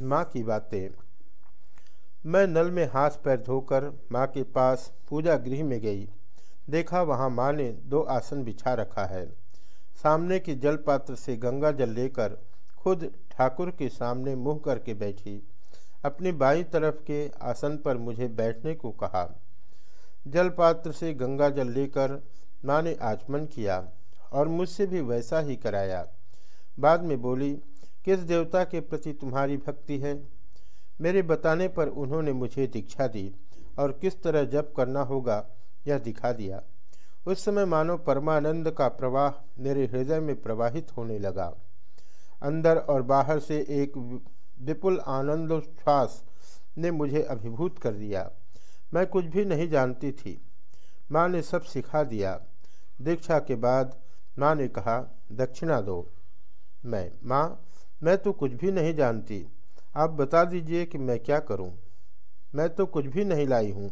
माँ की बातें। मैं नल में हाथ पैर धोकर माँ के पास पूजा गृह में गई। देखा वहाँ माँ ने दो आसन बिछा रखा है। सामने के जल पात्र से गंगा जल लेकर खुद ठाकुर के सामने मुँह करके बैठी। अपनी बाई तरफ़ के आसन पर मुझे बैठने को कहा। जल पात्र से गंगा जल लेकर माँ ने आचमन किया और मुझसे भी वैसा ही कराया। बाद में बोली किस देवता के प्रति तुम्हारी भक्ति है? मेरे बताने पर उन्होंने मुझे दीक्षा दी और किस तरह जप करना होगा यह दिखा दिया। उस समय मानो परमानंद का प्रवाह मेरे हृदय में प्रवाहित होने लगा। अंदर और बाहर से एक विपुल आनंद श्वास ने मुझे अभिभूत कर दिया। मैं कुछ भी नहीं जानती थी। माँ ने सब सिखा दिया। दीक्षा के बाद माँ ने कहा, दक्षिणा दो। मैं, माँ मैं तो कुछ भी नहीं जानती। आप बता दीजिए कि मैं क्या करूँ? मैं तो कुछ भी नहीं लाई हूँ।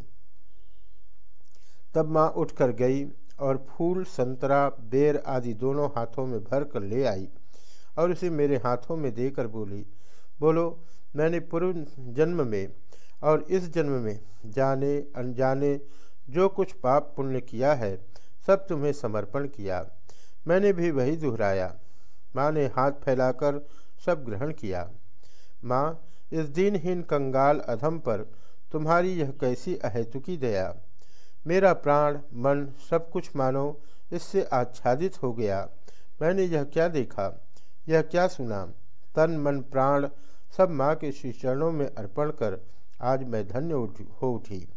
तब माँ उठकर गई और फूल, संतरा, बेर आदि दोनों हाथों में भर कर ले आई और उसे मेरे हाथों में देकर बोली, बोलो, मैंने पूर्व जन्म में और इस जन्म में जाने, अनजाने जो कुछ पाप पुण्य किया है, सब तुम्हें समर्पण किया। मैंने भी वही दोहराया। माँ ने हाथ फैलाकर सब ग्रहण किया। माँ, इस दिनहीन कंगाल अधम पर तुम्हारी यह कैसी अहेतुकी दया? मेरा प्राण, मन सब कुछ मानो, इससे आच्छादित हो गया। मैंने यह क्या देखा? यह क्या सुना? तन, मन, प्राण सब माँ के श्री चरणों में अर्पण कर आज मैं धन्य हो उठी।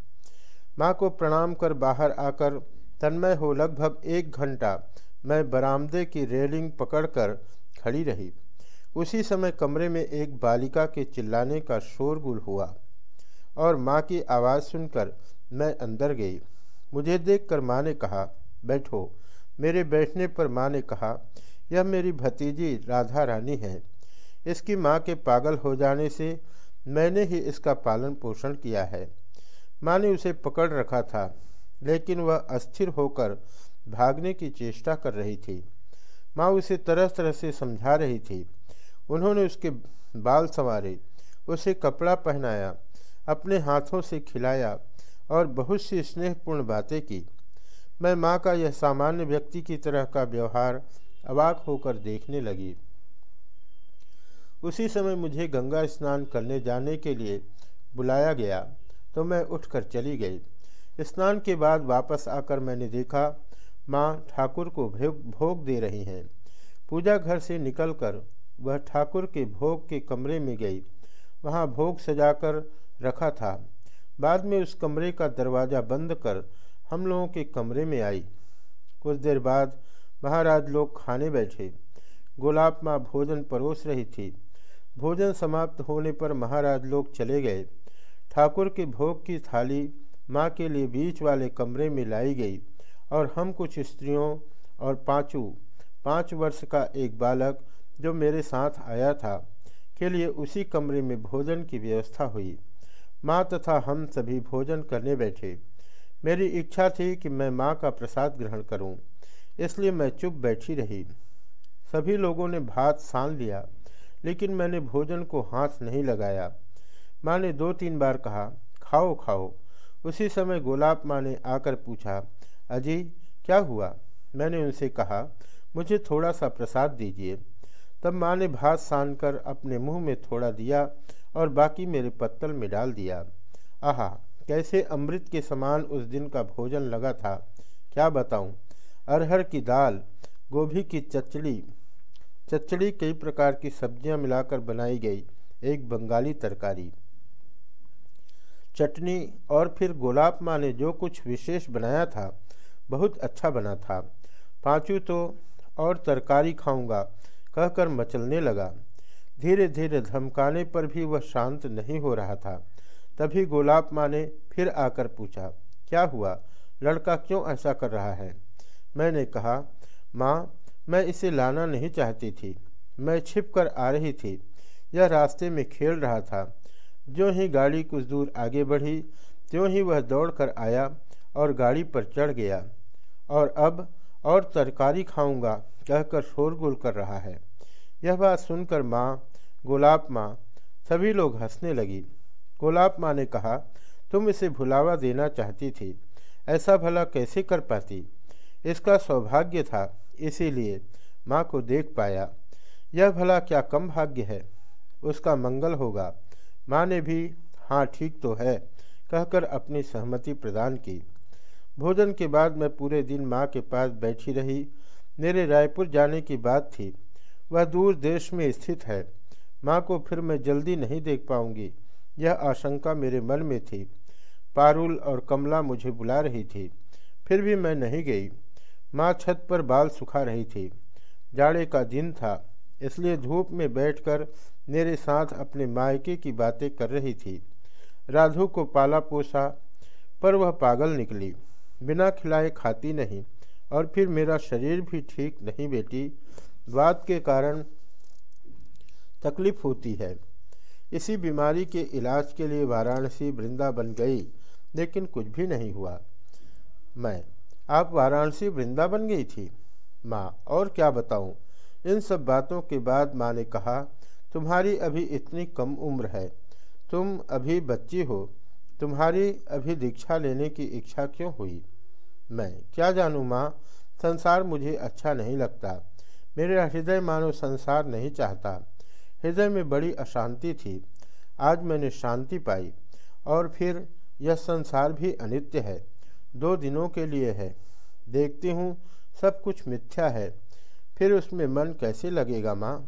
माँ को प्रणाम कर बाहर आकर तन्मय हो लगभग एक घंटा मैं बरामदे की रेलिंग पकड़कर खड़ी रही। उसी समय कमरे में एक बालिका के चिल्लाने का शोरगुल हुआ और माँ की आवाज़ सुनकर मैं अंदर गई। मुझे देखकर माँ ने कहा, बैठो। मेरे बैठने पर माँ ने कहा, यह मेरी भतीजी राधा रानी है। इसकी माँ के पागल हो जाने से मैंने ही इसका पालन पोषण किया है। माँ ने उसे पकड़ रखा था, लेकिन वह अस्थिर होकर भागने की चेष्टा कर रही थी। माँ उसे तरह तरह से समझा रही थी। उन्होंने उसके बाल संवारे, उसे कपड़ा पहनाया, अपने हाथों से खिलाया और बहुत सी स्नेहपूर्ण बातें की। मैं माँ का यह सामान्य व्यक्ति की तरह का व्यवहार अवाक होकर देखने लगी। उसी समय मुझे गंगा स्नान करने जाने के लिए बुलाया गया तो मैं उठकर चली गई। स्नान के बाद वापस आकर मैंने देखा, माँ ठाकुर को भोग दे रही हैं। पूजा घर से निकलकर वह ठाकुर के भोग के कमरे में गई। वहाँ भोग सजाकर रखा था। बाद में उस कमरे का दरवाज़ा बंद कर हम लोगों के कमरे में आई। कुछ देर बाद महाराज लोग खाने बैठे। गुलाब माँ भोजन परोस रही थी। भोजन समाप्त होने पर महाराज लोग चले गए। ठाकुर के भोग की थाली माँ के लिए बीच वाले कमरे में लाई गई और हम कुछ स्त्रियों और पाँचों, पाँच वर्ष का एक बालक जो मेरे साथ आया था के लिए उसी कमरे में भोजन की व्यवस्था हुई। माँ तथा हम सभी भोजन करने बैठे। मेरी इच्छा थी कि मैं माँ का प्रसाद ग्रहण करूँ, इसलिए मैं चुप बैठी रही। सभी लोगों ने भात सान लिया लेकिन मैंने भोजन को हाथ नहीं लगाया। माँ ने दो तीन बार कहा खाओ खाओ। उसी समय गोलाब माँ ने आकर पूछा अजी क्या हुआ? मैंने उनसे कहा मुझे थोड़ा सा प्रसाद दीजिए। तब माँ ने भात सान कर अपने मुँह में थोड़ा दिया और बाकी मेरे पत्तल में डाल दिया। आहा, कैसे अमृत के समान उस दिन का भोजन लगा था? क्या बताऊँ? अरहर की दाल, गोभी की चचड़ी चचड़ी कई प्रकार की सब्ज़ियाँ मिलाकर बनाई गई, एक बंगाली तरकारी। चटनी और फिर गोलाब माँ ने जो कुछ विशेष बनाया था, बहुत अच्छा बना था। पाँचू तो और तरकारी खाऊँगा। कहकर मचलने लगा। धीरे धीरे धमकाने पर भी वह शांत नहीं हो रहा था। तभी गोलाब माँ ने फिर आकर पूछा, क्या हुआ? लड़का क्यों ऐसा कर रहा है? मैंने कहा, माँ, मैं इसे लाना नहीं चाहती थी। मैं छिप कर आ रही थी। यह रास्ते में खेल रहा था। जो ही गाड़ी कुछ दूर आगे बढ़ी, त्यों ही वह दौड़कर आया और गाड़ी पर चढ़ गया। और अब और तरकारी खाऊँगा, कहकर शोरगुल कर रहा है। यह बात सुनकर माँ, गुलाब माँ, सभी लोग हंसने लगी। कोलाप माँ ने कहा, तुम इसे भुलावा देना चाहती थी। ऐसा भला कैसे कर पाती? इसका सौभाग्य था, इसीलिए माँ को देख पाया। यह भला क्या कम भाग्य है? उसका मंगल होगा। माँ ने भी हाँ ठीक तो है, कहकर अपनी सहमति प्रदान की। भोजन के बाद मैं पूरे दिन माँ के पास बैठी रही। मेरे रायपुर जाने की बात थी। वह दूर देश में स्थित है। माँ को फिर मैं जल्दी नहीं देख पाऊँगी। यह आशंका मेरे मन में थी। पारुल और कमला मुझे बुला रही थी। फिर भी मैं नहीं गई। माँ छत पर बाल सुखा रही थी। जाड़े का दिन था, इसलिए धूप में बैठकर मेरे साथ अपने मायके की बातें कर रही थी। राधु को पाला पोसा, पर वह पागल निकली। बिना खिलाए खाती नहीं, और फिर मेरा शरीर भी ठीक नहीं बेटी। बात के कारण तकलीफ़ होती है। इसी बीमारी के इलाज के लिए वाराणसी वृंदावन गई, लेकिन कुछ भी नहीं हुआ। मैं, आप वाराणसी वृंदावन गई थी? माँ, और क्या बताऊँ? इन सब बातों के बाद माँ ने कहा, तुम्हारी अभी इतनी कम उम्र है। तुम अभी बच्ची हो। तुम्हारी अभी दीक्षा लेने की इच्छा क्यों हुई? मैं, क्या जानूँ माँ? संसार मुझे अच्छा नहीं लगता। मेरा हृदय मानो संसार नहीं चाहता। हृदय में बड़ी अशांति थी। आज मैंने शांति पाई और फिर यह संसार भी अनित्य है। दो दिनों के लिए है। देखती हूँ सब कुछ मिथ्या है। फिर उसमें मन कैसे लगेगा माँ?